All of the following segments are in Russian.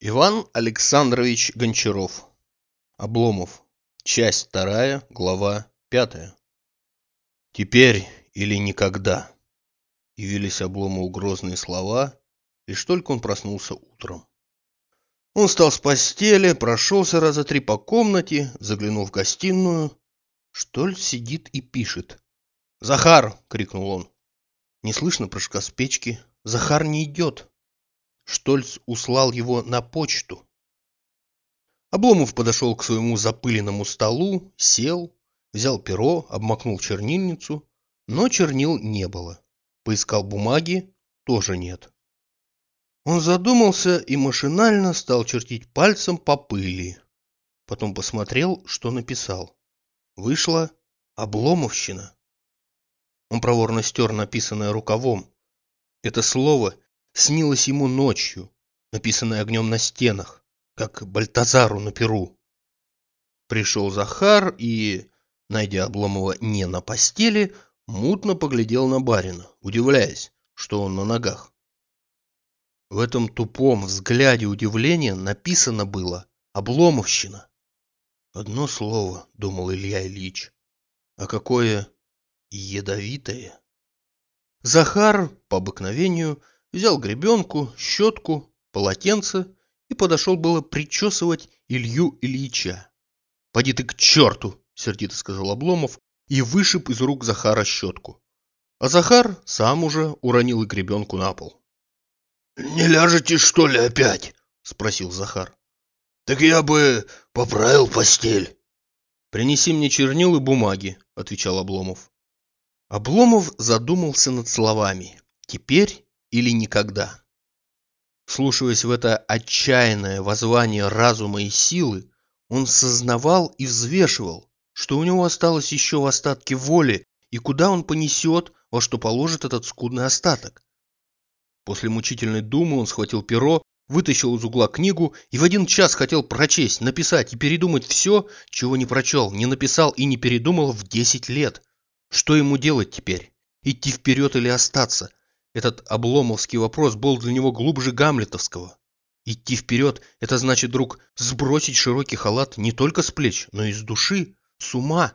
Иван Александрович Гончаров. Обломов. Часть вторая, глава пятая. Теперь или никогда. Явились Обломову грозные слова, лишь только он проснулся утром. Он встал с постели, прошелся раза три по комнате, заглянул в гостиную. Штоль сидит и пишет. «Захар!» — крикнул он. Не слышно прыжка с печки. Захар не идет. Штольц услал его на почту. Обломов подошел к своему запыленному столу, сел, взял перо, обмакнул чернильницу, но чернил не было. Поискал бумаги, тоже нет. Он задумался и машинально стал чертить пальцем по пыли. Потом посмотрел, что написал. Вышла обломовщина. Он проворно стер написанное рукавом. Это слово снилось ему ночью, написанное огнем на стенах, как Бальтазару на перу. Пришел Захар и, найдя Обломова не на постели, мутно поглядел на барина, удивляясь, что он на ногах. В этом тупом взгляде удивления написано было «Обломовщина». Одно слово, думал Илья Ильич, а какое ядовитое. Захар, по обыкновению, взял гребенку, щетку, полотенце и подошел было причесывать Илью Ильича. «Поди ты к черту!» — сердито сказал Обломов и вышиб из рук Захара щетку. А Захар сам уже уронил и гребенку на пол. «Не ляжете, что ли, опять?» — спросил Захар. «Так я бы поправил постель». «Принеси мне чернил и бумаги», — отвечал Обломов. Обломов задумался над словами. «Теперь или никогда. Слушаясь в это отчаянное воззвание разума и силы, он сознавал и взвешивал, что у него осталось еще в остатке воли и куда он понесет, во что положит этот скудный остаток. После мучительной думы он схватил перо, вытащил из угла книгу и в один час хотел прочесть, написать и передумать все, чего не прочел, не написал и не передумал в десять лет. Что ему делать теперь? Идти вперед или остаться? Этот обломовский вопрос был для него глубже гамлетовского. Идти вперед – это значит, друг, сбросить широкий халат не только с плеч, но и с души, с ума.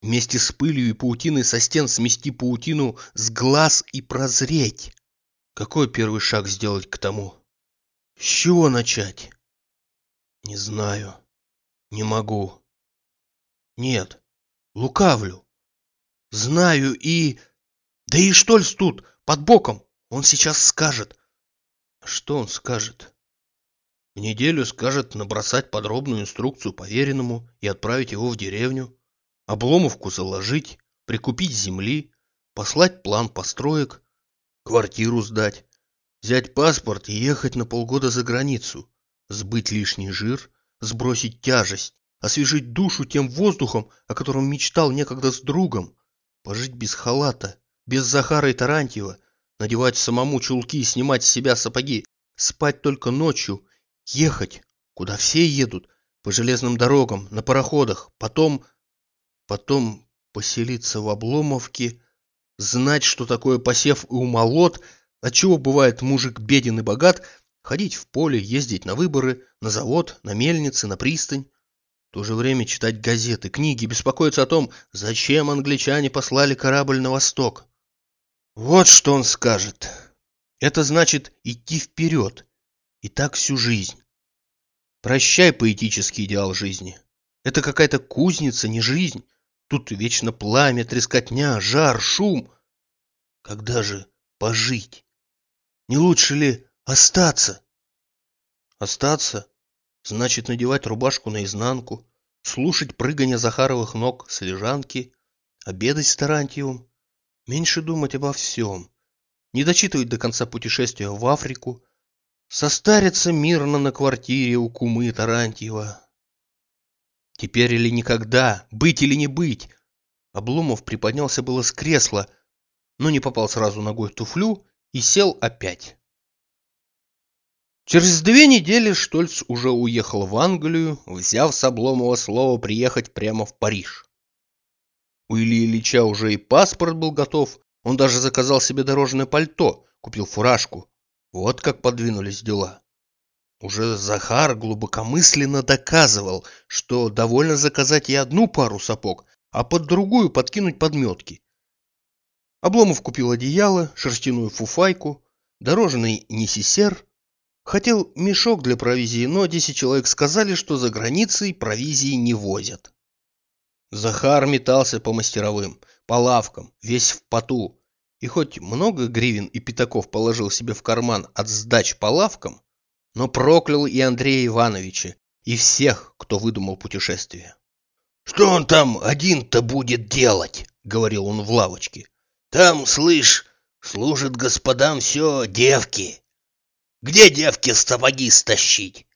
Вместе с пылью и паутиной со стен смести паутину с глаз и прозреть. Какой первый шаг сделать к тому? С чего начать? Не знаю. Не могу. Нет, лукавлю. Знаю и... Да и что ли тут? Под боком. Он сейчас скажет. Что он скажет? В неделю скажет набросать подробную инструкцию поверенному и отправить его в деревню, обломовку заложить, прикупить земли, послать план построек, квартиру сдать, взять паспорт и ехать на полгода за границу, сбыть лишний жир, сбросить тяжесть, освежить душу тем воздухом, о котором мечтал некогда с другом, пожить без халата, без Захара и Тарантьева, надевать самому чулки и снимать с себя сапоги, спать только ночью, ехать, куда все едут, по железным дорогам, на пароходах, потом... потом поселиться в Обломовке, знать, что такое посев и умолот, отчего бывает мужик беден и богат, ходить в поле, ездить на выборы, на завод, на мельницы, на пристань. В то же время читать газеты, книги, беспокоиться о том, зачем англичане послали корабль на восток. Вот что он скажет. Это значит идти вперед. И так всю жизнь. Прощай поэтический идеал жизни. Это какая-то кузница, не жизнь. Тут вечно пламя, трескотня, жар, шум. Когда же пожить? Не лучше ли остаться? Остаться значит надевать рубашку наизнанку, слушать прыгание Захаровых ног с лежанки, обедать с Тарантьевым, меньше думать обо всем, не дочитывать до конца путешествия в Африку, состариться мирно на квартире у кумы Тарантьева. Теперь или никогда, быть или не быть. Обломов приподнялся было с кресла, но не попал сразу ногой в туфлю и сел опять. Через две недели Штольц уже уехал в Англию, взяв с Обломова слово приехать прямо в Париж. У Ильи Ильича уже и паспорт был готов, он даже заказал себе дорожное пальто, купил фуражку. Вот как подвинулись дела. Уже Захар глубокомысленно доказывал, что довольно заказать и одну пару сапог, а под другую подкинуть подметки. Обломов купил одеяло, шерстяную фуфайку, дорожный несисер. Хотел мешок для провизии, но 10 человек сказали, что за границей провизии не возят. Захар метался по мастеровым, по лавкам, весь в поту. И хоть много гривен и пятаков положил себе в карман от сдач по лавкам, но проклял и Андрея Ивановича, и всех, кто выдумал путешествие. «Что он там один-то будет делать?» — говорил он в лавочке. «Там, слышь, служат господам все девки. Где девки сапоги стащить?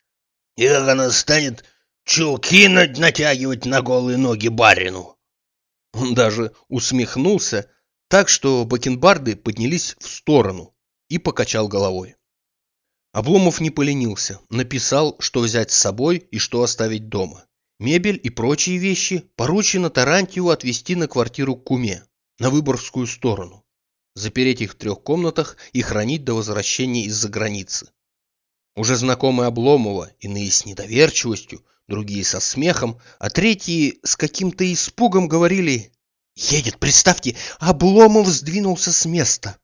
И как она станет чулки натягивать на голые ноги барину?» Он даже усмехнулся, так что бакенбарды поднялись в сторону и покачал головой. Обломов не поленился, написал, что взять с собой и что оставить дома. Мебель и прочие вещи поручено Тарантию отвезти на квартиру к куме, на Выборгскую сторону, запереть их в трех комнатах и хранить до возвращения из-за границы. Уже знакомые Обломова, иные с недоверчивостью, другие со смехом, а третьи с каким-то испугом говорили «Едет, представьте, Обломов сдвинулся с места».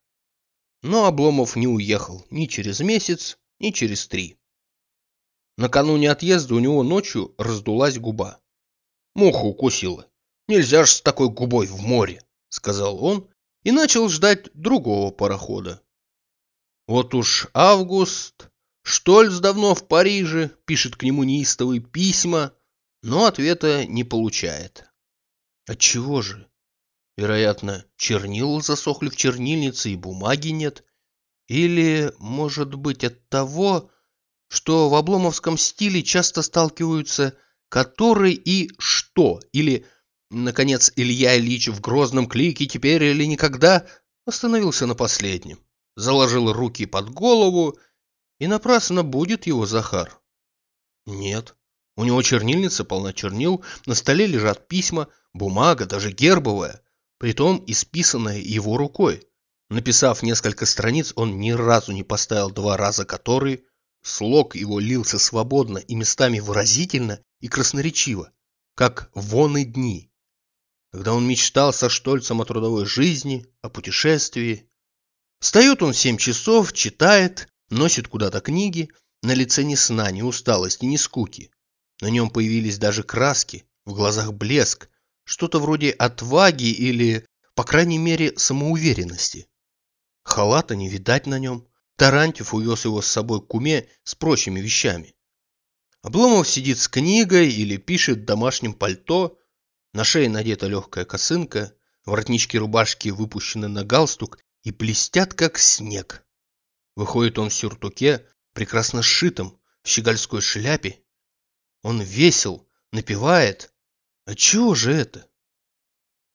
Но Обломов не уехал ни через месяц, ни через три. Накануне отъезда у него ночью раздулась губа. Муха укусила. Нельзя ж с такой губой в море, сказал он и начал ждать другого парохода. Вот уж август, Штольц давно в Париже, пишет к нему неистовые письма, но ответа не получает. Отчего же? Вероятно, чернила засохли в чернильнице и бумаги нет. Или, может быть, от того, что в обломовском стиле часто сталкиваются «который» и «что», или, наконец, Илья Ильич в грозном клике «теперь или никогда» остановился на последнем, заложил руки под голову, напрасно будет его Захар. Нет, у него чернильница полна чернил, на столе лежат письма, бумага, даже гербовая притом исписанное его рукой. Написав несколько страниц, он ни разу не поставил два раза которые, слог его лился свободно и местами выразительно и красноречиво, как вон и дни. Когда он мечтал со Штольцем о трудовой жизни, о путешествии. Встает он в семь часов, читает, носит куда-то книги, на лице ни сна, ни усталости, ни скуки. На нем появились даже краски, в глазах блеск, что-то вроде отваги или, по крайней мере, самоуверенности. Халата не видать на нем. Тарантьев увез его с собой к куме с прочими вещами. Обломов сидит с книгой или пишет в домашнем пальто. На шее надета легкая косынка, воротнички рубашки выпущены на галстук и блестят, как снег. Выходит он в сюртуке, прекрасно сшитом, в щегольской шляпе. Он весел, напевает, а чего же это?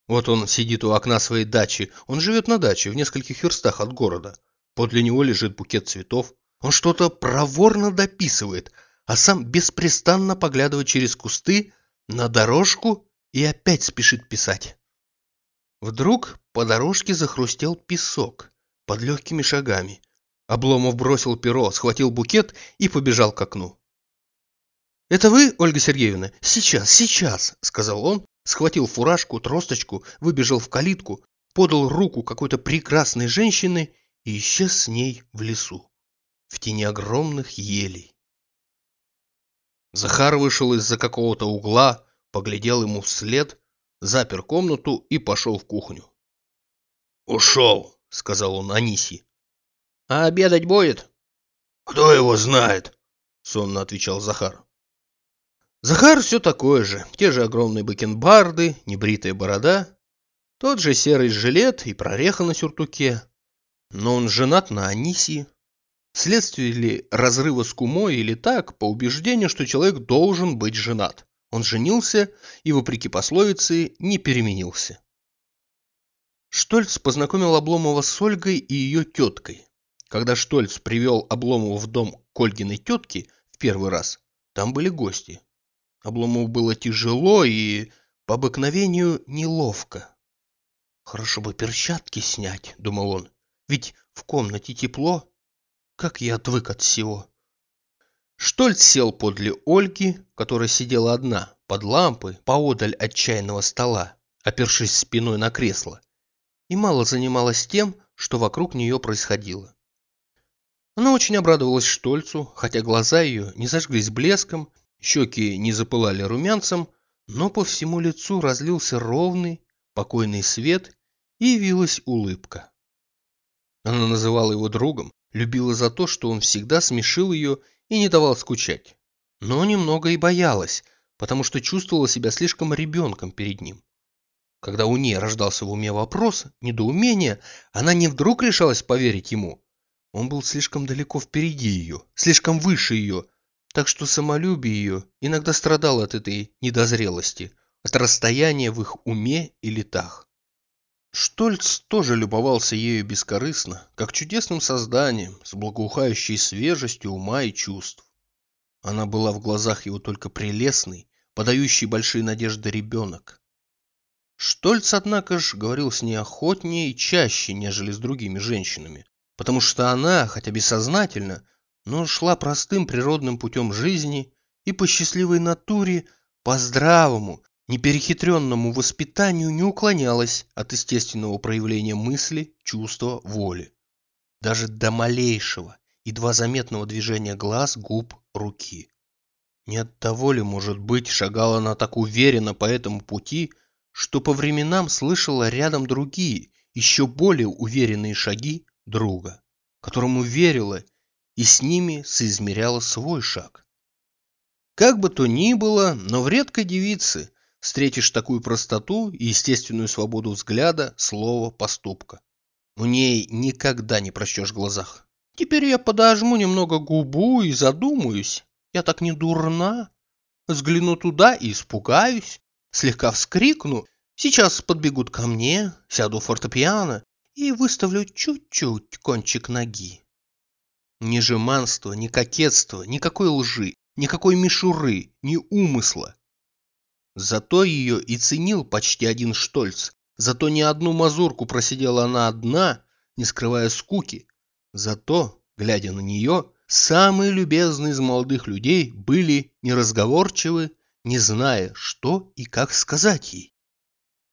Вот он сидит у окна своей дачи. Он живет на даче, в нескольких верстах от города. Подле него лежит букет цветов. Он что-то проворно дописывает, а сам беспрестанно поглядывает через кусты на дорожку и опять спешит писать. Вдруг по дорожке захрустел песок под легкими шагами. Обломов бросил перо, схватил букет и побежал к окну. «Это вы, Ольга Сергеевна? Сейчас, сейчас!» – сказал он, схватил фуражку, тросточку, выбежал в калитку, подал руку какой-то прекрасной женщины и исчез с ней в лесу, в тени огромных елей. Захар вышел из-за какого-то угла, поглядел ему вслед, запер комнату и пошел в кухню. «Ушел», — сказал он Аниси. «А обедать будет?» «Кто его знает?» — сонно отвечал Захар. Захар все такое же, те же огромные бакенбарды, небритая борода, тот же серый жилет и прореха на сюртуке. Но он женат на Анисии. Следствие ли разрыва с кумой или так, по убеждению, что человек должен быть женат. Он женился и, вопреки пословице, не переменился. Штольц познакомил Обломова с Ольгой и ее теткой. Когда Штольц привел Обломова в дом к Ольгиной тетке в первый раз, там были гости. Обломову было тяжело и, по обыкновению, неловко. «Хорошо бы перчатки снять», — думал он, — «ведь в комнате тепло. Как я отвык от всего». Штольц сел подле Ольги, которая сидела одна, под лампой, поодаль от чайного стола, опершись спиной на кресло, и мало занималась тем, что вокруг нее происходило. Она очень обрадовалась Штольцу, хотя глаза ее не зажглись блеском, щеки не запылали румянцем, но по всему лицу разлился ровный, покойный свет и явилась улыбка. Она называла его другом, любила за то, что он всегда смешил ее и не давал скучать. Но немного и боялась, потому что чувствовала себя слишком ребенком перед ним. Когда у нее рождался в уме вопрос, недоумение, она не вдруг решалась поверить ему, он был слишком далеко впереди ее, слишком выше ее, так что самолюбие ее иногда страдало от этой недозрелости, от расстояния в их уме и летах. Штольц тоже любовался ею бескорыстно, как чудесным созданием, с благоухающей свежестью ума и чувств. Она была в глазах его только прелестный, подающий большие надежды ребенок. Штольц, однако ж, говорил с ней охотнее и чаще, нежели с другими женщинами, потому что она, хотя бессознательно, но шла простым природным путем жизни и по счастливой натуре, по здравому, неперехитренному воспитанию не уклонялась от естественного проявления мысли, чувства, воли. Даже до малейшего, едва заметного движения глаз, губ, руки. Не от того ли, может быть, шагала она так уверенно по этому пути, что по временам слышала рядом другие, еще более уверенные шаги друга, которому верила и с ними соизмеряла свой шаг. Как бы то ни было, но в редкой девице встретишь такую простоту и естественную свободу взгляда, слова, поступка. У ней никогда не прочтешь в глазах. Теперь я подожму немного губу и задумаюсь. Я так не дурна. Взгляну туда и испугаюсь. Слегка вскрикну. Сейчас подбегут ко мне, сяду у фортепиано и выставлю чуть-чуть кончик ноги. Ни жеманства, ни кокетства, никакой лжи, никакой мишуры, ни умысла. Зато ее и ценил почти один Штольц, зато ни одну мазурку просидела она одна, не скрывая скуки. Зато, глядя на нее, самые любезные из молодых людей были неразговорчивы, не зная, что и как сказать ей.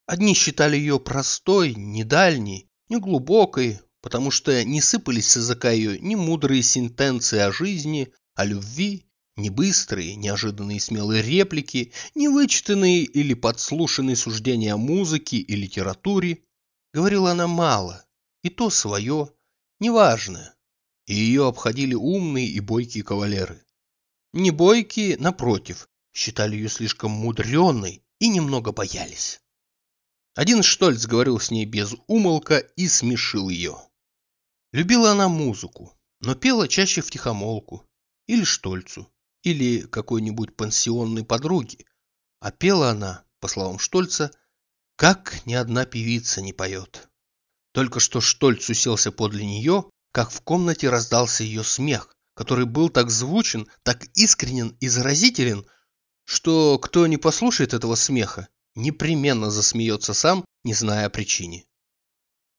Одни считали ее простой, недальней, неглубокой, потому что не сыпались с языка ее ни мудрые сентенции о жизни, о любви, ни быстрые, неожиданные смелые реплики, ни вычитанные или подслушанные суждения о музыке и литературе. Говорила она мало, и то свое, неважное. И ее обходили умные и бойкие кавалеры. Не бойкие, напротив, считали ее слишком мудренной и немного боялись. Один Штольц говорил с ней без умолка и смешил ее. Любила она музыку, но пела чаще в тихомолку, или Штольцу, или какой-нибудь пансионной подруге. А пела она, по словам Штольца, как ни одна певица не поет. Только что Штольц уселся подле нее, как в комнате раздался ее смех, который был так звучен, так искренен и заразителен, что кто не послушает этого смеха, непременно засмеется сам, не зная о причине.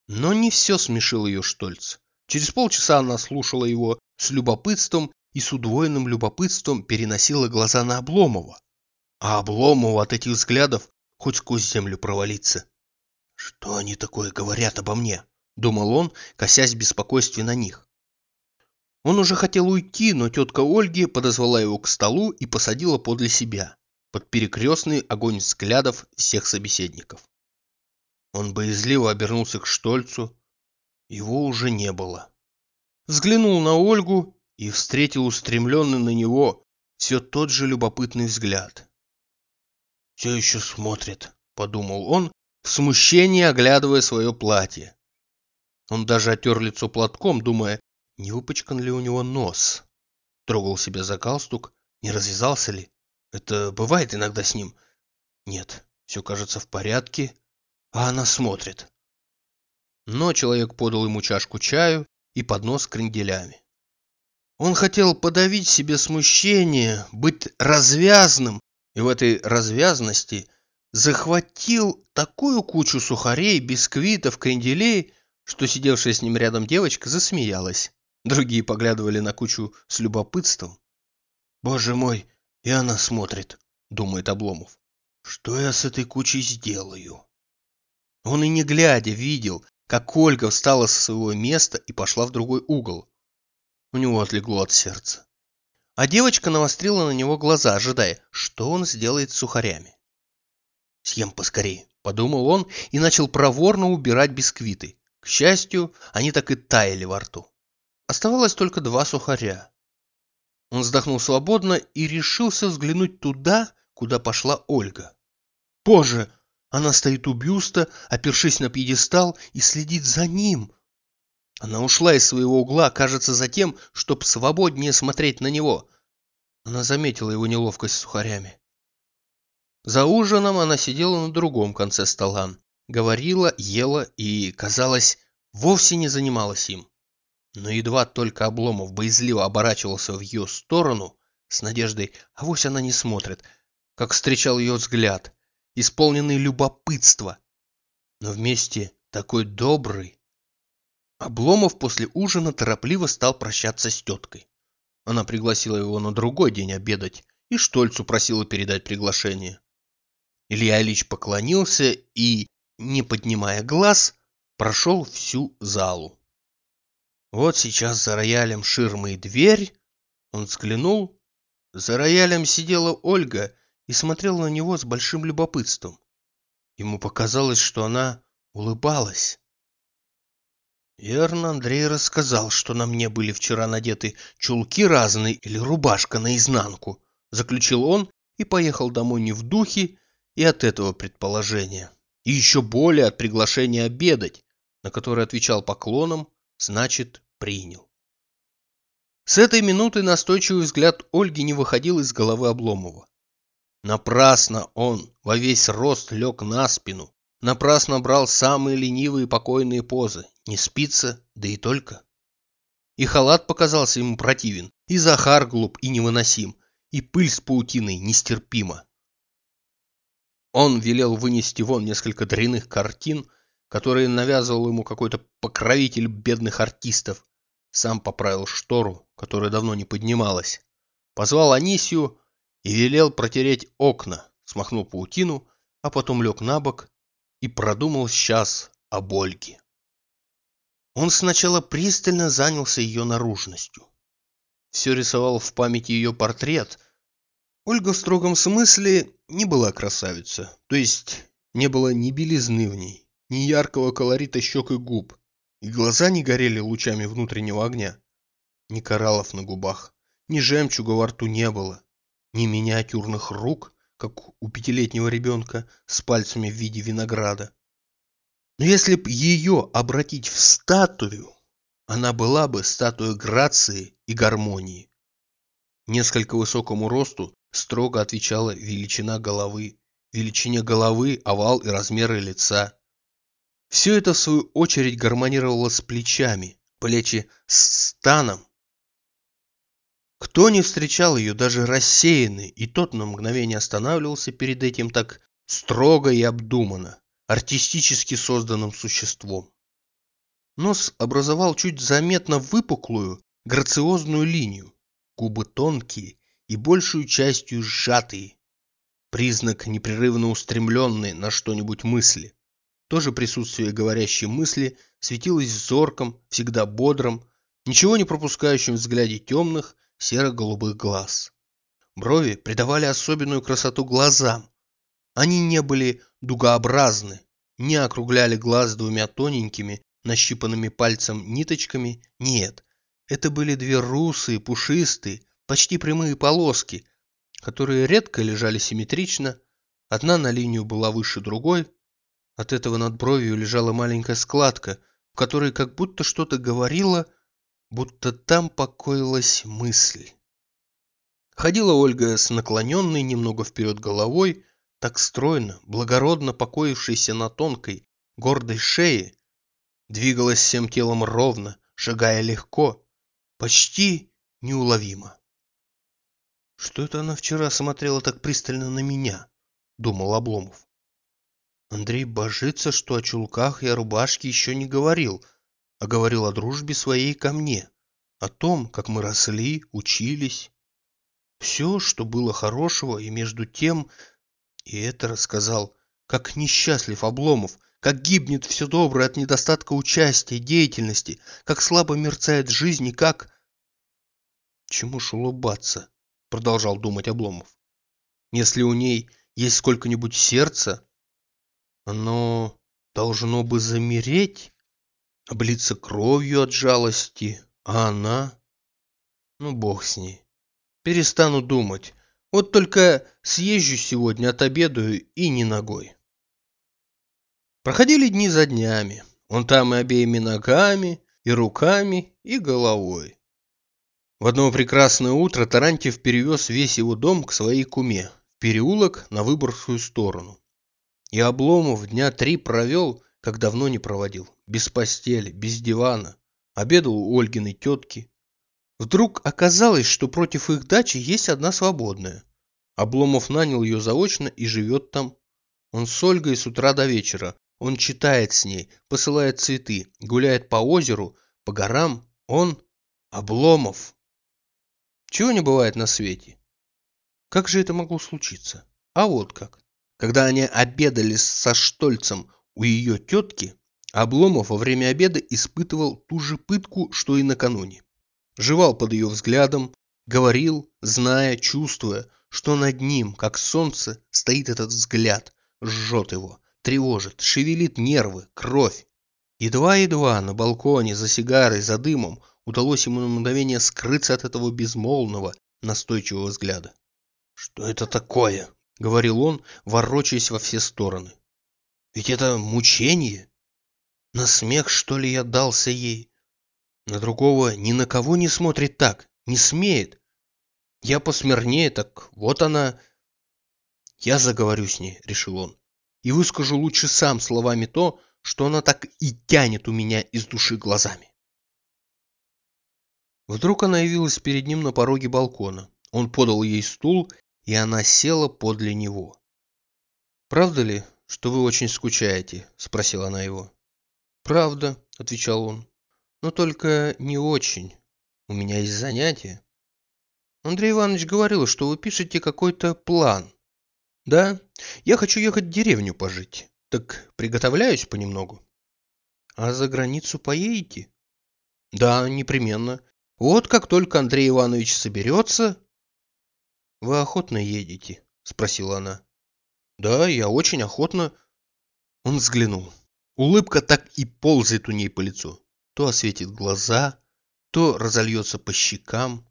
Но не все смешил ее Штольц. Через полчаса она слушала его с любопытством и с удвоенным любопытством переносила глаза на Обломова. А Обломову от этих взглядов хоть сквозь землю провалиться. «Что они такое говорят обо мне?» — думал он, косясь в беспокойстве на них. Он уже хотел уйти, но тетка Ольги подозвала его к столу и посадила подле себя под перекрестный огонь взглядов всех собеседников. Он боязливо обернулся к Штольцу. Его уже не было. Взглянул на Ольгу и встретил устремленный на него все тот же любопытный взгляд. «Все еще смотрит», — подумал он, в смущении оглядывая свое платье. Он даже отер лицо платком, думая, не выпачкан ли у него нос. Трогал себя за галстук, не развязался ли. Это бывает иногда с ним. Нет, все кажется в порядке, а она смотрит. Но человек подал ему чашку чаю и поднос с кренделями. Он хотел подавить себе смущение, быть развязным, и в этой развязности захватил такую кучу сухарей, бисквитов, кренделей, что сидевшая с ним рядом девочка засмеялась. Другие поглядывали на кучу с любопытством. Боже мой, и она смотрит, думает Обломов. Что я с этой кучей сделаю? Он и не глядя видел, как Ольга встала со своего места и пошла в другой угол. У него отлегло от сердца. А девочка навострила на него глаза, ожидая, что он сделает с сухарями. «Съем поскорее», — подумал он и начал проворно убирать бисквиты. К счастью, они так и таяли во рту. Оставалось только два сухаря. Он вздохнул свободно и решился взглянуть туда, куда пошла Ольга. Боже, она стоит у бюста, опершись на пьедестал, и следит за ним. Она ушла из своего угла, кажется, за тем, чтобы свободнее смотреть на него. Она заметила его неловкость с сухарями. За ужином она сидела на другом конце стола, говорила, ела и, казалось, вовсе не занималась им. Но едва только Обломов боязливо оборачивался в ее сторону, с надеждой, авось она не смотрит, как встречал ее взгляд, исполненный любопытства, но вместе такой добрый. Обломов после ужина торопливо стал прощаться с теткой. Она пригласила его на другой день обедать и Штольцу просила передать приглашение. Илья Ильич поклонился и, не поднимая глаз, прошел всю залу. Вот сейчас за роялем ширма и дверь. Он взглянул. За роялем сидела Ольга и смотрел на него с большим любопытством. Ему показалось, что она улыбалась. Верно, Андрей рассказал, что на мне были вчера надеты чулки разные или рубашка наизнанку, заключил он и поехал домой не в духе и от этого предположения, и еще более от приглашения обедать, на которое отвечал поклоном, значит, принял. С этой минуты настойчивый взгляд Ольги не выходил из головы Обломова. Напрасно он во весь рост лег на спину, напрасно брал самые ленивые покойные позы, не спится, да и только. И халат показался ему противен, и Захар глуп и невыносим, и пыль с паутиной нестерпима. Он велел вынести вон несколько дряных картин, которые навязывал ему какой-то покровитель бедных артистов. Сам поправил штору, которая давно не поднималась. Позвал Анисию, и велел протереть окна, смахнул паутину, а потом лег на бок и продумал сейчас о Ольге. Он сначала пристально занялся ее наружностью. Все рисовал в памяти ее портрет. Ольга в строгом смысле не была красавица, то есть не было ни белизны в ней, ни яркого колорита щек и губ, и глаза не горели лучами внутреннего огня. Ни кораллов на губах, ни жемчуга во рту не было ни миниатюрных рук, как у пятилетнего ребенка с пальцами в виде винограда. Но если б ее обратить в статую, она была бы статуей грации и гармонии. Несколько высокому росту строго отвечала величина головы, величине головы, овал и размеры лица. Все это, в свою очередь, гармонировало с плечами, плечи с станом, кто не встречал ее, даже рассеянный, и тот на мгновение останавливался перед этим так строго и обдуманно, артистически созданным существом. Нос образовал чуть заметно выпуклую, грациозную линию, губы тонкие и большую частью сжатые, признак непрерывно устремленной на что-нибудь мысли. Тоже присутствие говорящей мысли светилось взорком, всегда бодрым, ничего не пропускающим в взгляде темных, серо-голубых глаз. Брови придавали особенную красоту глазам. Они не были дугообразны, не округляли глаз двумя тоненькими, нащипанными пальцем ниточками, нет. Это были две русые, пушистые, почти прямые полоски, которые редко лежали симметрично, одна на линию была выше другой, от этого над бровью лежала маленькая складка, в которой как будто что-то говорило, будто там покоилась мысль. Ходила Ольга с наклоненной немного вперед головой, так стройно, благородно покоившейся на тонкой, гордой шее, двигалась всем телом ровно, шагая легко, почти неуловимо. «Что это она вчера смотрела так пристально на меня?» — думал Обломов. Андрей божится, что о чулках и о рубашке еще не говорил — а говорил о дружбе своей ко мне, о том, как мы росли, учились. Все, что было хорошего, и между тем... И это рассказал, как несчастлив Обломов, как гибнет все доброе от недостатка участия, деятельности, как слабо мерцает жизнь и как... Чему ж улыбаться? Продолжал думать Обломов. Если у ней есть сколько-нибудь сердца, оно должно бы замереть, облиться кровью от жалости, а она... Ну, бог с ней. Перестану думать. Вот только съезжу сегодня, отобедаю и не ногой. Проходили дни за днями. Он там и обеими ногами, и руками, и головой. В одно прекрасное утро Тарантьев перевез весь его дом к своей куме, в переулок на Выборгскую сторону. И Обломов дня три провел, как давно не проводил, без постели, без дивана. Обедал у Ольгиной тетки. Вдруг оказалось, что против их дачи есть одна свободная. Обломов нанял ее заочно и живет там. Он с Ольгой с утра до вечера, он читает с ней, посылает цветы, гуляет по озеру, по горам. Он Обломов. Чего не бывает на свете? Как же это могло случиться? А вот как. Когда они обедали со Штольцем у ее тетки, Обломов во время обеда испытывал ту же пытку, что и накануне. Жевал под ее взглядом, говорил, зная, чувствуя, что над ним, как солнце, стоит этот взгляд, жжет его, тревожит, шевелит нервы, кровь. Едва-едва на балконе, за сигарой, за дымом удалось ему на мгновение скрыться от этого безмолвного, настойчивого взгляда. «Что это такое?» — говорил он, ворочаясь во все стороны. «Ведь это мучение. На смех, что ли, я дался ей? На другого ни на кого не смотрит так, не смеет. Я посмирнее, так вот она... Я заговорю с ней, решил он и выскажу лучше сам словами то, что она так и тянет у меня из души глазами. Вдруг она явилась перед ним на пороге балкона. Он подал ей стул, и она села подле него. «Правда ли, что вы очень скучаете?» – спросила она его. «Правда», – отвечал он. «Но только не очень. У меня есть занятие». Андрей Иванович говорил, что вы пишете какой-то план. Да, я хочу ехать в деревню пожить. Так приготовляюсь понемногу. А за границу поедете? Да, непременно. Вот как только Андрей Иванович соберется... Вы охотно едете? Спросила она. Да, я очень охотно. Он взглянул. Улыбка так и ползает у ней по лицу. То осветит глаза, то разольется по щекам.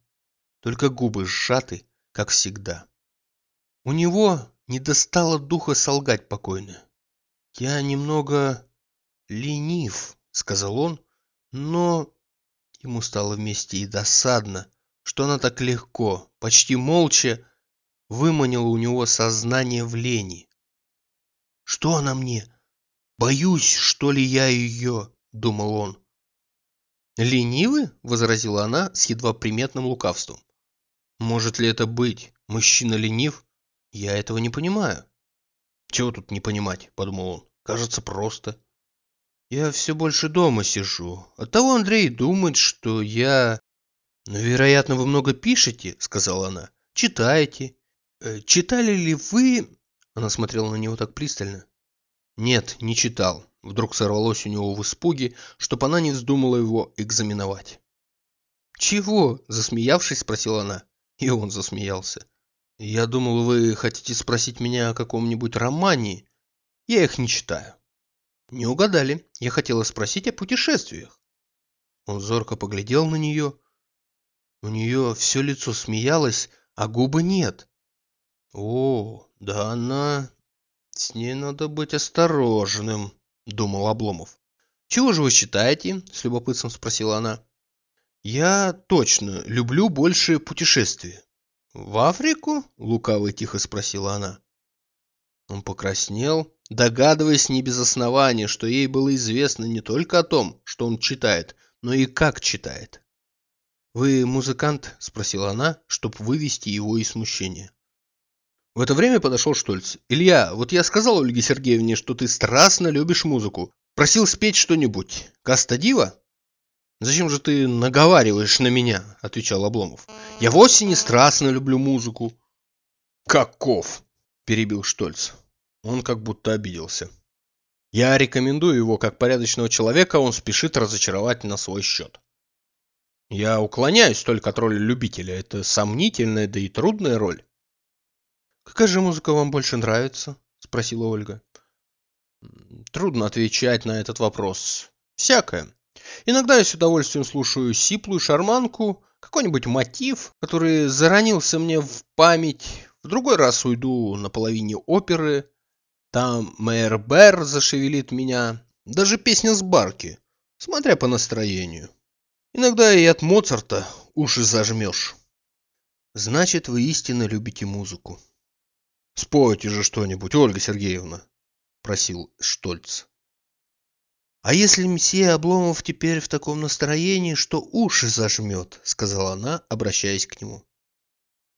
Только губы сжаты, как всегда. У него не достало духа солгать покойно. «Я немного ленив», — сказал он, но ему стало вместе и досадно, что она так легко, почти молча, выманила у него сознание в лени. «Что она мне? Боюсь, что ли я ее?» — думал он. «Ленивы?» — возразила она с едва приметным лукавством. «Может ли это быть? Мужчина ленив? Я этого не понимаю. Чего тут не понимать, подумал он. Кажется, просто. Я все больше дома сижу. Оттого Андрей думает, что я... Ну, вероятно, вы много пишете, сказала она. Читаете. Э, читали ли вы... Она смотрела на него так пристально. Нет, не читал. Вдруг сорвалось у него в испуге, чтоб она не вздумала его экзаменовать. «Чего?» – засмеявшись, спросила она. И он засмеялся. Я думал, вы хотите спросить меня о каком-нибудь романе. Я их не читаю. Не угадали. Я хотела спросить о путешествиях. Он зорко поглядел на нее. У нее все лицо смеялось, а губы нет. О, да она... С ней надо быть осторожным, думал Обломов. Чего же вы считаете? С любопытством спросила она. Я точно люблю больше путешествия. «В Африку?» – лукаво и тихо спросила она. Он покраснел, догадываясь не без основания, что ей было известно не только о том, что он читает, но и как читает. «Вы музыкант?» – спросила она, чтобы вывести его из смущения. В это время подошел Штольц. «Илья, вот я сказал Ольге Сергеевне, что ты страстно любишь музыку. Просил спеть что-нибудь. Каста Дива?» «Зачем же ты наговариваешь на меня?» – отвечал Обломов. «Я вовсе не страстно люблю музыку». «Каков?» – перебил Штольц. Он как будто обиделся. Я рекомендую его как порядочного человека, он спешит разочаровать на свой счет. Я уклоняюсь только от роли любителя. Это сомнительная, да и трудная роль. «Какая же музыка вам больше нравится?» – спросила Ольга. Трудно отвечать на этот вопрос. Всякое. Иногда я с удовольствием слушаю сиплую шарманку, какой-нибудь мотив, который заронился мне в память. В другой раз уйду на половине оперы. Там мэр Бер зашевелит меня. Даже песня с барки, смотря по настроению. Иногда и от Моцарта уши зажмешь. Значит, вы истинно любите музыку. Спойте же что-нибудь, Ольга Сергеевна, просил Штольц. «А если мсье Обломов теперь в таком настроении, что уши зажмет?» — сказала она, обращаясь к нему.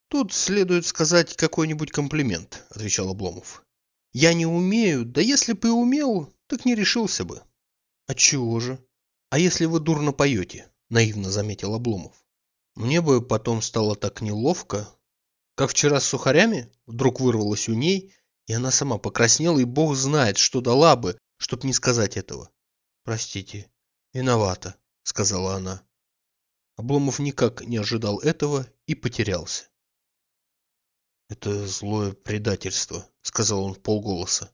«Тут следует сказать какой-нибудь комплимент», — отвечал Обломов. «Я не умею, да если бы и умел, так не решился бы». «Отчего же? А если вы дурно поете?» — наивно заметил Обломов. «Мне бы потом стало так неловко. Как вчера с сухарями?» Вдруг вырвалось у ней, и она сама покраснела, и бог знает, что дала бы, чтоб не сказать этого. «Простите, виновата», — сказала она. Обломов никак не ожидал этого и потерялся. «Это злое предательство», — сказал он полголоса.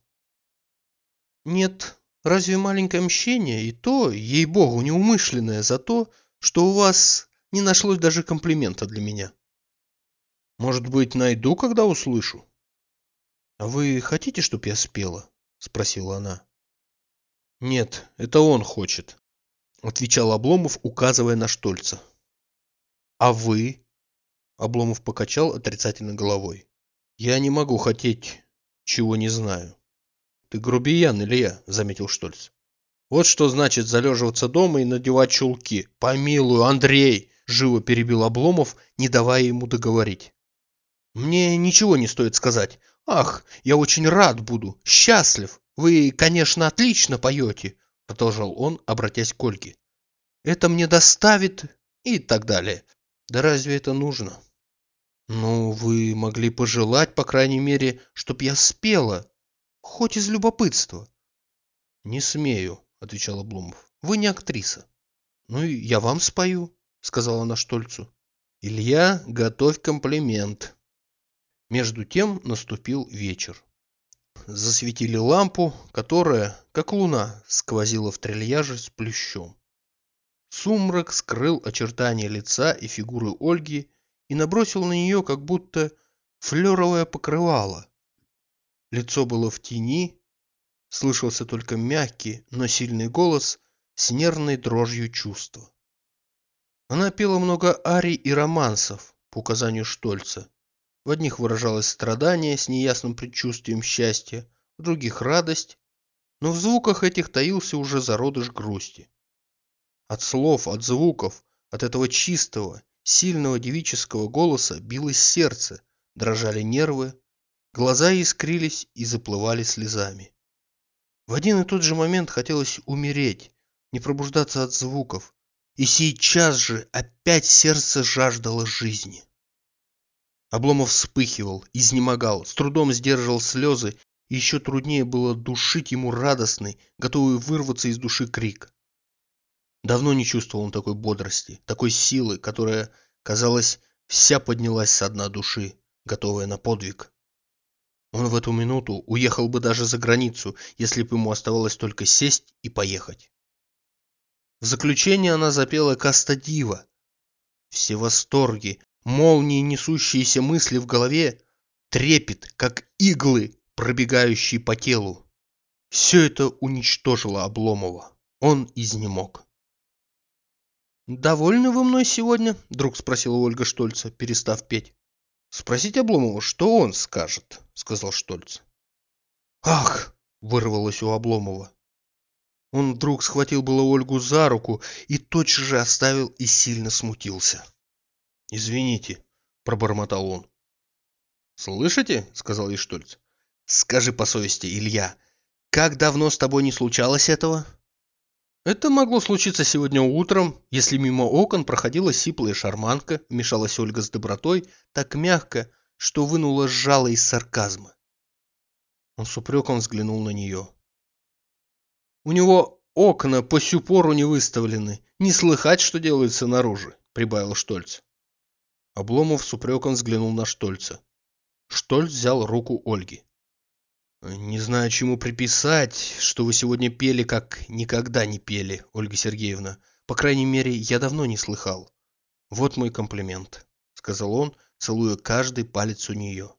«Нет, разве маленькое мщение и то, ей-богу, неумышленное за то, что у вас не нашлось даже комплимента для меня?» «Может быть, найду, когда услышу?» «А вы хотите, чтоб я спела?» — спросила она. «Нет, это он хочет», — отвечал Обломов, указывая на Штольца. «А вы?» — Обломов покачал отрицательно головой. «Я не могу хотеть, чего не знаю». «Ты грубиян, Илья», — заметил Штольц. «Вот что значит залеживаться дома и надевать чулки. Помилуй, Андрей!» — живо перебил Обломов, не давая ему договорить. «Мне ничего не стоит сказать. Ах, я очень рад буду, счастлив. Вы, конечно, отлично поете, продолжал он, обратясь к Ольге. Это мне доставит и так далее. Да разве это нужно? Ну, вы могли пожелать, по крайней мере, чтоб я спела, хоть из любопытства. Не смею, отвечал Обломов. Вы не актриса. Ну, и я вам спою, сказала она Штольцу. Илья, готовь комплимент. Между тем наступил вечер. Засветили лампу, которая, как луна, сквозила в трильяже с плющом. Сумрак скрыл очертания лица и фигуры Ольги и набросил на нее как будто флеровое покрывало. Лицо было в тени, слышался только мягкий, но сильный голос с нервной дрожью чувства. Она пела много арий и романсов по указанию Штольца, в одних выражалось страдание с неясным предчувствием счастья, в других радость, но в звуках этих таился уже зародыш грусти. От слов, от звуков, от этого чистого, сильного девического голоса билось сердце, дрожали нервы, глаза искрились и заплывали слезами. В один и тот же момент хотелось умереть, не пробуждаться от звуков, и сейчас же опять сердце жаждало жизни. Обломов вспыхивал, изнемогал, с трудом сдерживал слезы, и еще труднее было душить ему радостный, готовый вырваться из души крик. Давно не чувствовал он такой бодрости, такой силы, которая, казалось, вся поднялась со дна души, готовая на подвиг. Он в эту минуту уехал бы даже за границу, если бы ему оставалось только сесть и поехать. В заключение она запела «Каста Дива». Все восторги, молнии, несущиеся мысли в голове, трепет, как иглы, пробегающие по телу. Все это уничтожило Обломова. Он изнемог. «Довольны вы мной сегодня?» – вдруг спросила Ольга Штольца, перестав петь. «Спросите Обломова, что он скажет», – сказал Штольц. «Ах!» – вырвалось у Обломова. Он вдруг схватил было Ольгу за руку и тотчас же оставил и сильно смутился. «Извините», — пробормотал он. «Слышите?» — сказал ей Штольц. «Скажи по совести, Илья, как давно с тобой не случалось этого?» Это могло случиться сегодня утром, если мимо окон проходила сиплая шарманка, вмешалась Ольга с добротой, так мягко, что вынула жало из сарказма. Он с упреком взглянул на нее. «У него окна по сю пору не выставлены, не слыхать, что делается наружу», — прибавил Штольц. Обломов с упреком взглянул на Штольца. Штольц взял руку Ольги. Не знаю, чему приписать, что вы сегодня пели, как никогда не пели, Ольга Сергеевна. По крайней мере, я давно не слыхал. Вот мой комплимент, сказал он, целуя каждый палец у нее.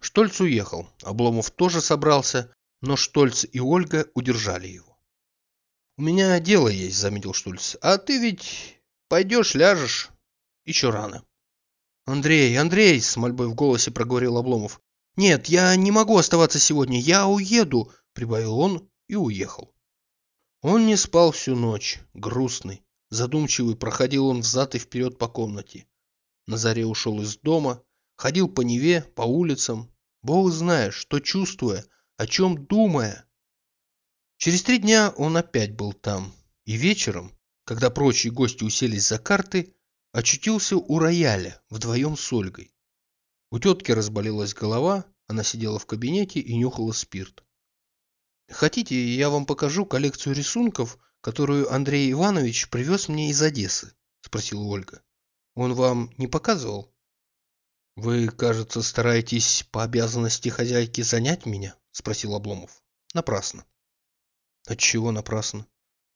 Штольц уехал. Обломов тоже собрался, но Штольц и Ольга удержали его. «У меня дело есть», — заметил Штольц. «А ты ведь пойдешь, ляжешь. Еще рано». «Андрей, Андрей!» — с мольбой в голосе проговорил Обломов. «Нет, я не могу оставаться сегодня, я уеду», — прибавил он и уехал. Он не спал всю ночь, грустный, задумчивый, проходил он взад и вперед по комнате. На заре ушел из дома, ходил по Неве, по улицам, бог знает, что чувствуя, о чем думая. Через три дня он опять был там, и вечером, когда прочие гости уселись за карты, очутился у рояля вдвоем с Ольгой. У тетки разболелась голова, она сидела в кабинете и нюхала спирт. «Хотите, я вам покажу коллекцию рисунков, которую Андрей Иванович привез мне из Одессы?» – спросила Ольга. «Он вам не показывал?» «Вы, кажется, стараетесь по обязанности хозяйки занять меня?» – спросил Обломов. «Напрасно». «Отчего напрасно?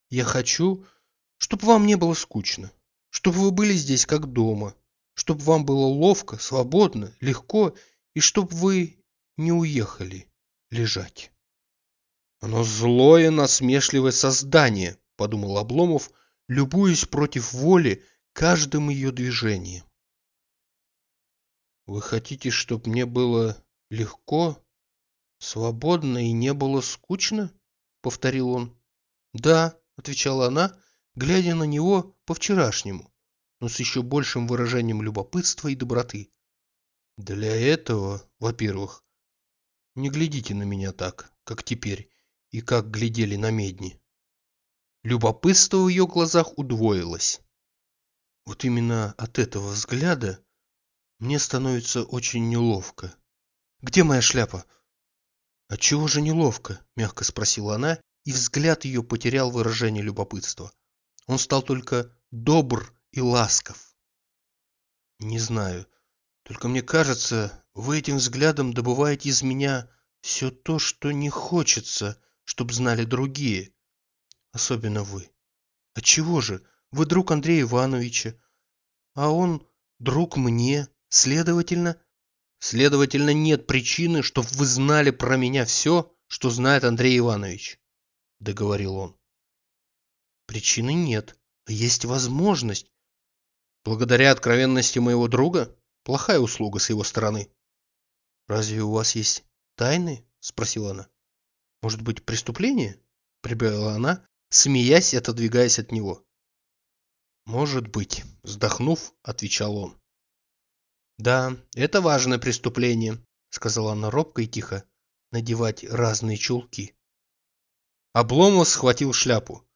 Я хочу, чтобы вам не было скучно, чтобы вы были здесь как дома, чтобы вам было ловко, свободно, легко, и чтобы вы не уехали лежать. Оно злое, насмешливое создание, подумал Обломов, любуясь против воли каждым ее движением. Вы хотите, чтобы мне было легко, свободно и не было скучно? Повторил он. Да, отвечала она, глядя на него по-вчерашнему но с еще большим выражением любопытства и доброты. Для этого, во-первых, не глядите на меня так, как теперь, и как глядели на медни. Любопытство в ее глазах удвоилось. Вот именно от этого взгляда мне становится очень неловко. Где моя шляпа? Отчего же неловко? Мягко спросила она, и взгляд ее потерял выражение любопытства. Он стал только добр и ласков. Не знаю, только мне кажется, вы этим взглядом добываете из меня все то, что не хочется, чтобы знали другие, особенно вы. Отчего же? Вы друг Андрея Ивановича, а он друг мне, следовательно... Следовательно, нет причины, чтобы вы знали про меня все, что знает Андрей Иванович, договорил он. Причины нет, а есть возможность, Благодаря откровенности моего друга? Плохая услуга с его стороны. Разве у вас есть тайны? Спросила она. Может быть, преступление? Прибавила она, смеясь и отодвигаясь от него. Может быть, вздохнув, отвечал он. Да, это важное преступление, сказала она робко и тихо, надевать разные чулки. Обломов схватил шляпу.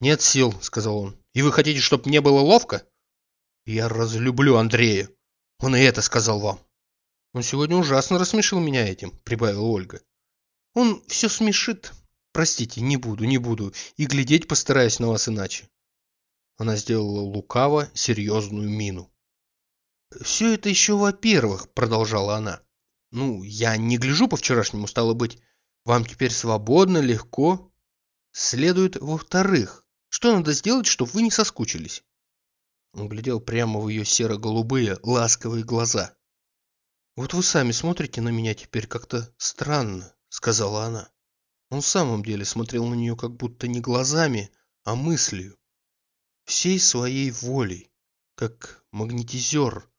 «Нет сил», — сказал он. «И вы хотите, чтобы мне было ловко?» Я разлюблю Андрея. Он и это сказал вам. Он сегодня ужасно рассмешил меня этим, прибавила Ольга. Он все смешит. Простите, не буду, не буду. И глядеть постараюсь на вас иначе. Она сделала лукаво серьезную мину. «Все это еще во-первых», — продолжала она. «Ну, я не гляжу по-вчерашнему, стало быть. Вам теперь свободно, легко. Следует во-вторых. Что надо сделать, чтобы вы не соскучились?» Он глядел прямо в ее серо-голубые, ласковые глаза. «Вот вы сами смотрите на меня теперь как-то странно», — сказала она. Он в самом деле смотрел на нее как будто не глазами, а мыслью. Всей своей волей, как магнетизер.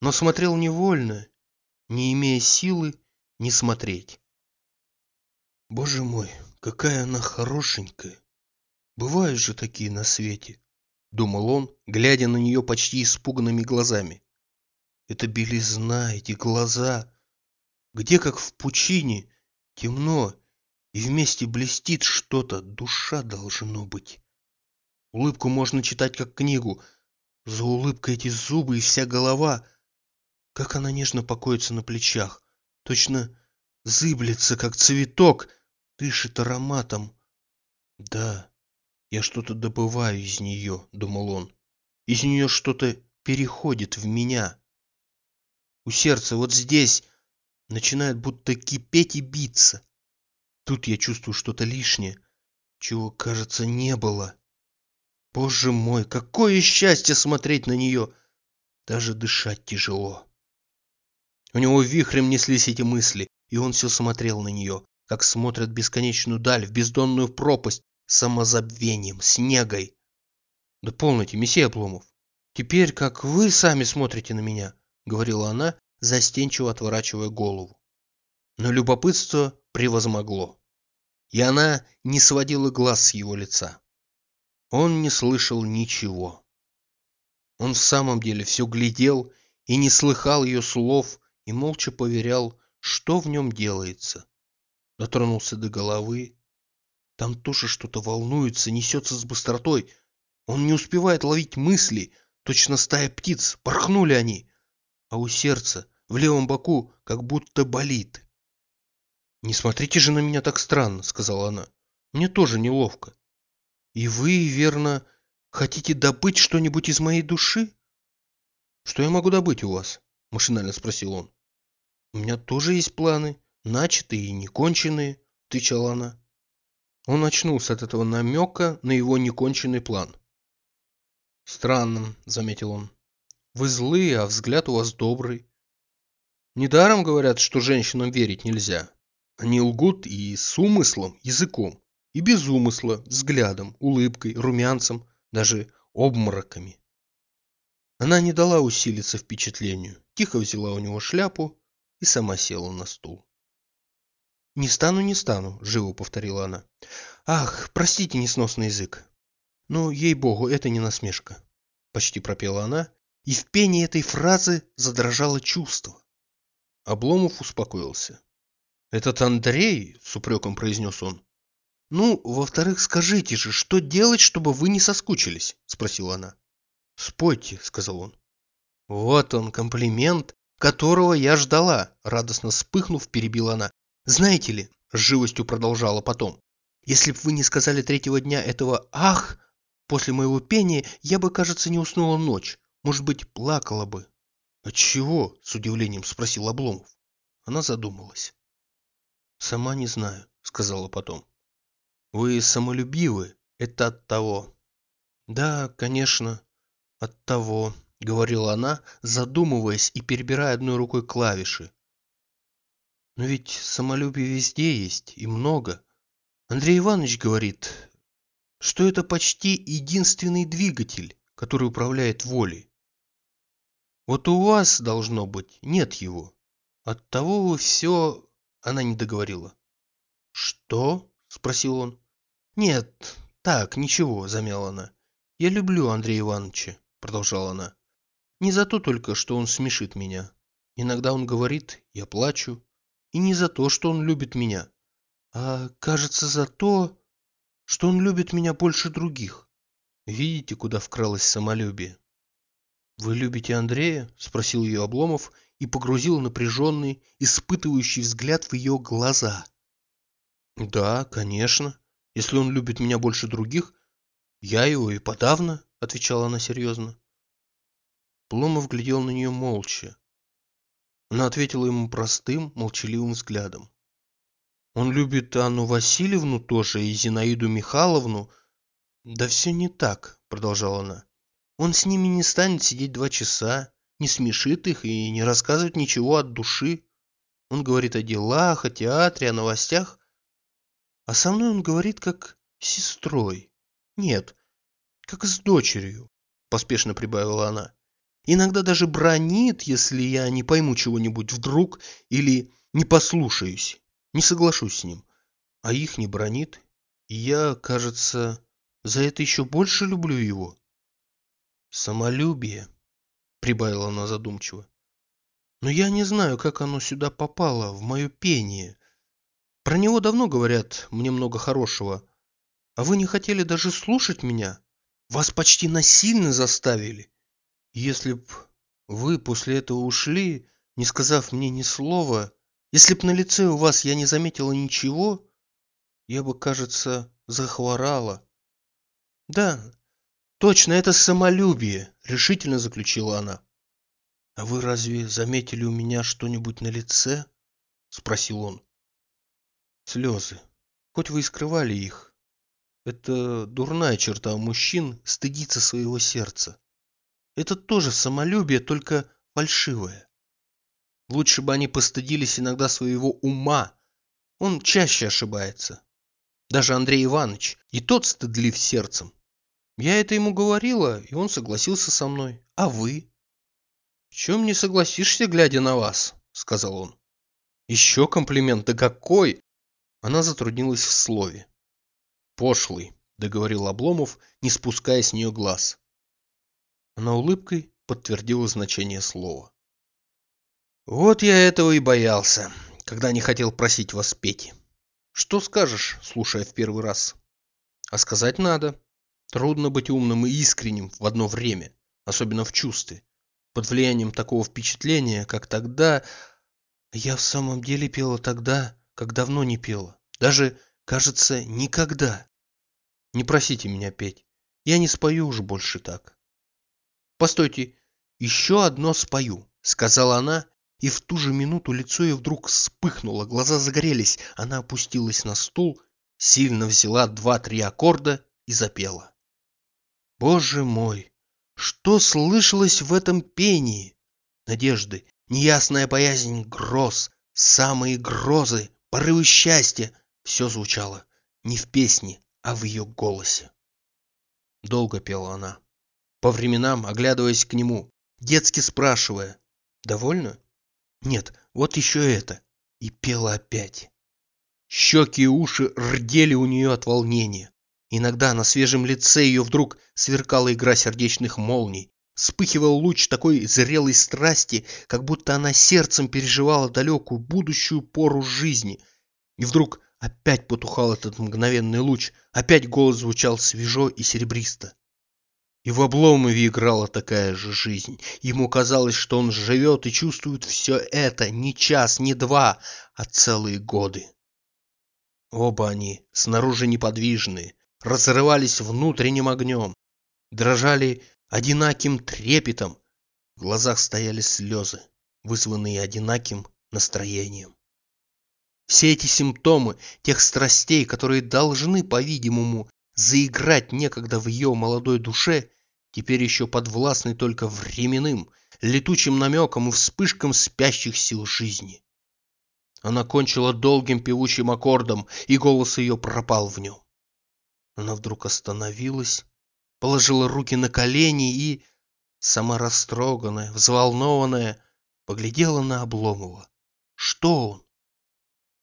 Но смотрел невольно, не имея силы не смотреть. Боже мой, какая она хорошенькая. Бывают же такие на свете думал он, глядя на нее почти испуганными глазами. Это белизна, эти глаза. Где, как в пучине, темно, И вместе блестит что-то, душа должно быть. Улыбку можно читать как книгу. За улыбкой эти зубы и вся голова. Как она нежно покоится на плечах. Точно зыблется, как цветок, дышит ароматом. Да, я что-то добываю из нее, думал он. Из нее что-то переходит в меня. У сердца вот здесь начинает будто кипеть и биться. Тут я чувствую что-то лишнее, чего, кажется, не было. Боже мой, какое счастье смотреть на нее! Даже дышать тяжело. У него вихрем неслись эти мысли, и он все смотрел на нее, как смотрят бесконечную даль, в бездонную пропасть, самозабвением, снегой. Да полноте, месье Обломов. Теперь, как вы сами смотрите на меня, говорила она, застенчиво отворачивая голову. Но любопытство превозмогло, и она не сводила глаз с его лица. Он не слышал ничего. Он в самом деле все глядел и не слыхал ее слов и молча поверял, что в нем делается. Дотронулся до головы. Там тоже что-то волнуется, несется с быстротой. Он не успевает ловить мысли, точно стая птиц, порхнули они. А у сердца в левом боку как будто болит. «Не смотрите же на меня так странно», — сказала она. «Мне тоже неловко. И вы, верно, хотите добыть что-нибудь из моей души?» «Что я могу добыть у вас?» — машинально спросил он. «У меня тоже есть планы, начатые и неконченные», — отвечала она. Он очнулся от этого намека на его неконченный план. «Странно», — заметил он. «Вы злые, а взгляд у вас добрый. Недаром говорят, что женщинам верить нельзя. Они лгут и с умыслом, языком, и без умысла, взглядом, улыбкой, румянцем, даже обмороками. Она не дала усилиться впечатлению, тихо взяла у него шляпу и сама села на стул. «Не стану, не стану», — живо повторила она. «Ах, простите несносный язык. Ну, ей-богу, это не насмешка», — почти пропела она, и в пении этой фразы задрожало чувство. Обломов успокоился. «Этот Андрей», — с упреком произнес он. «Ну, во-вторых, скажите же, что делать, чтобы вы не соскучились?» — спросила она. «Спойте», — сказал он. «Вот он, комплимент, которого я ждала», — радостно вспыхнув, перебила она. «Знаете ли», — с живостью продолжала потом, «если бы вы не сказали третьего дня этого «ах» после моего пения, я бы, кажется, не уснула ночь. Может быть, плакала бы». «Отчего?» — с удивлением спросил Обломов. Она задумалась. «Сама не знаю», — сказала потом. «Вы самолюбивы, это от того». «Да, конечно, от того», — говорила она, задумываясь и перебирая одной рукой клавиши. «Но ведь самолюбие везде есть, и много. Андрей Иванович говорит, что это почти единственный двигатель, который управляет волей. Вот у вас, должно быть, нет его. Оттого вы все она не договорила. «Что?» – спросил он. «Нет, так, ничего», – замяла она. «Я люблю Андрея Ивановича», – продолжала она. «Не за то только, что он смешит меня. Иногда он говорит, я плачу. И не за то, что он любит меня, а, кажется, за то, что он любит меня больше других. Видите, куда вкралось самолюбие?» «Вы любите Андрея?» – спросил ее Обломов и погрузил напряженный, испытывающий взгляд в ее глаза. «Да, конечно. Если он любит меня больше других, я его и подавно», — отвечала она серьезно. Пломов глядел на нее молча. Она ответила ему простым, молчаливым взглядом. «Он любит Анну Васильевну тоже и Зинаиду Михайловну». «Да все не так», — продолжала она. «Он с ними не станет сидеть два часа, не смешит их и не рассказывает ничего от души. Он говорит о делах, о театре, о новостях. А со мной он говорит как с сестрой. Нет, как с дочерью, поспешно прибавила она. Иногда даже бронит, если я не пойму чего-нибудь вдруг или не послушаюсь, не соглашусь с ним. А их не бронит. И я, кажется, за это еще больше люблю его. Самолюбие, прибавила она задумчиво. Но я не знаю, как оно сюда попало, в мое пение. Про него давно говорят мне много хорошего. А вы не хотели даже слушать меня? Вас почти насильно заставили. Если б вы после этого ушли, не сказав мне ни слова, если б на лице у вас я не заметила ничего, я бы, кажется, захворала. Да, точно, это самолюбие, решительно заключила она. А вы разве заметили у меня что-нибудь на лице? Спросил он. Слезы. Хоть вы и скрывали их. Это дурная черта у мужчин стыдиться своего сердца. Это тоже самолюбие, только фальшивое. Лучше бы они постыдились иногда своего ума. Он чаще ошибается. Даже Андрей Иванович, и тот стыдлив сердцем. Я это ему говорила, и он согласился со мной. А вы? В чем не согласишься, глядя на вас, сказал он. Еще комплимент, да какой! Она затруднилась в слове. Пошлый, договорил Обломов, не спуская с нее глаз. Она улыбкой подтвердила значение слова. Вот я этого и боялся, когда не хотел просить вас петь. Что скажешь, слушая в первый раз? А сказать надо. Трудно быть умным и искренним в одно время, особенно в чувстве. Под влиянием такого впечатления, как тогда... Я в самом деле пела тогда, как давно не пела. Даже, кажется, никогда. Не просите меня петь. Я не спою уже больше так. Постойте, еще одно спою, сказала она, и в ту же минуту лицо ее вдруг вспыхнуло, глаза загорелись. Она опустилась на стул, сильно взяла два-три аккорда и запела. Боже мой, что слышалось в этом пении? Надежды, неясная боязнь гроз, самые грозы, порывы счастья, все звучало не в песне, а в ее голосе. Долго пела она, по временам оглядываясь к нему, детски спрашивая, «Довольно?» «Нет, вот еще это!» И пела опять. Щеки и уши рдели у нее от волнения. Иногда на свежем лице ее вдруг сверкала игра сердечных молний, вспыхивал луч такой зрелой страсти, как будто она сердцем переживала далекую будущую пору жизни. И вдруг опять потухал этот мгновенный луч, опять голос звучал свежо и серебристо. И в Обломове играла такая же жизнь. Ему казалось, что он живет и чувствует все это не час, не два, а целые годы. Оба они, снаружи неподвижные, разрывались внутренним огнем, дрожали одинаким трепетом. В глазах стояли слезы, вызванные одинаким настроением. Все эти симптомы тех страстей, которые должны, по-видимому, заиграть некогда в ее молодой душе, теперь еще подвластны только временным, летучим намекам и вспышкам спящих сил жизни. Она кончила долгим певучим аккордом, и голос ее пропал в нем. Она вдруг остановилась, положила руки на колени и, сама растроганная, взволнованная, поглядела на Обломова. Что он?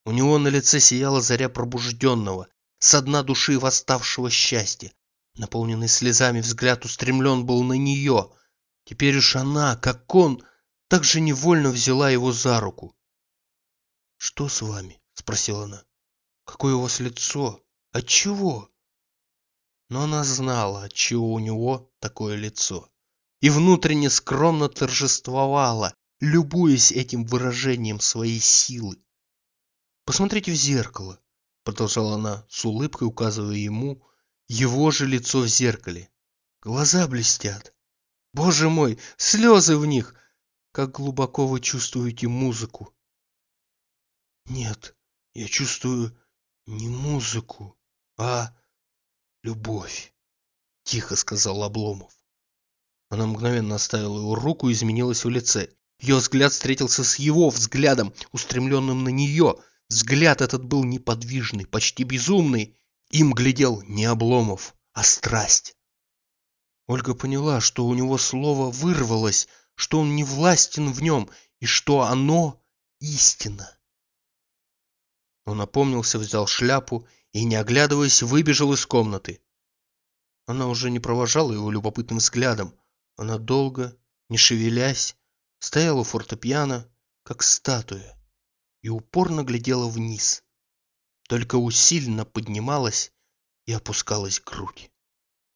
У него на лице сияла заря пробужденного, со дна души восставшего счастья. Наполненный слезами взгляд устремлен был на нее. Теперь уж она, как он, так же невольно взяла его за руку. «Что с вами?» — спросила она. «Какое у вас лицо? Отчего?» Но она знала, отчего у него такое лицо. И внутренне скромно торжествовала, любуясь этим выражением своей силы. «Посмотрите в зеркало продолжала она с улыбкой, указывая ему его же лицо в зеркале. Глаза блестят. Боже мой, слезы в них! Как глубоко вы чувствуете музыку. Нет, я чувствую не музыку, а любовь, тихо сказал Обломов. Она мгновенно оставила его руку и изменилась в лице. Ее взгляд встретился с его взглядом, устремленным на нее, Взгляд этот был неподвижный, почти безумный. Им глядел не Обломов, а страсть. Ольга поняла, что у него слово вырвалось, что он не властен в нем и что оно истина. Он опомнился, взял шляпу и, не оглядываясь, выбежал из комнаты. Она уже не провожала его любопытным взглядом. Она долго, не шевелясь, стояла у фортепиано, как статуя и упорно глядела вниз, только усиленно поднималась и опускалась грудь.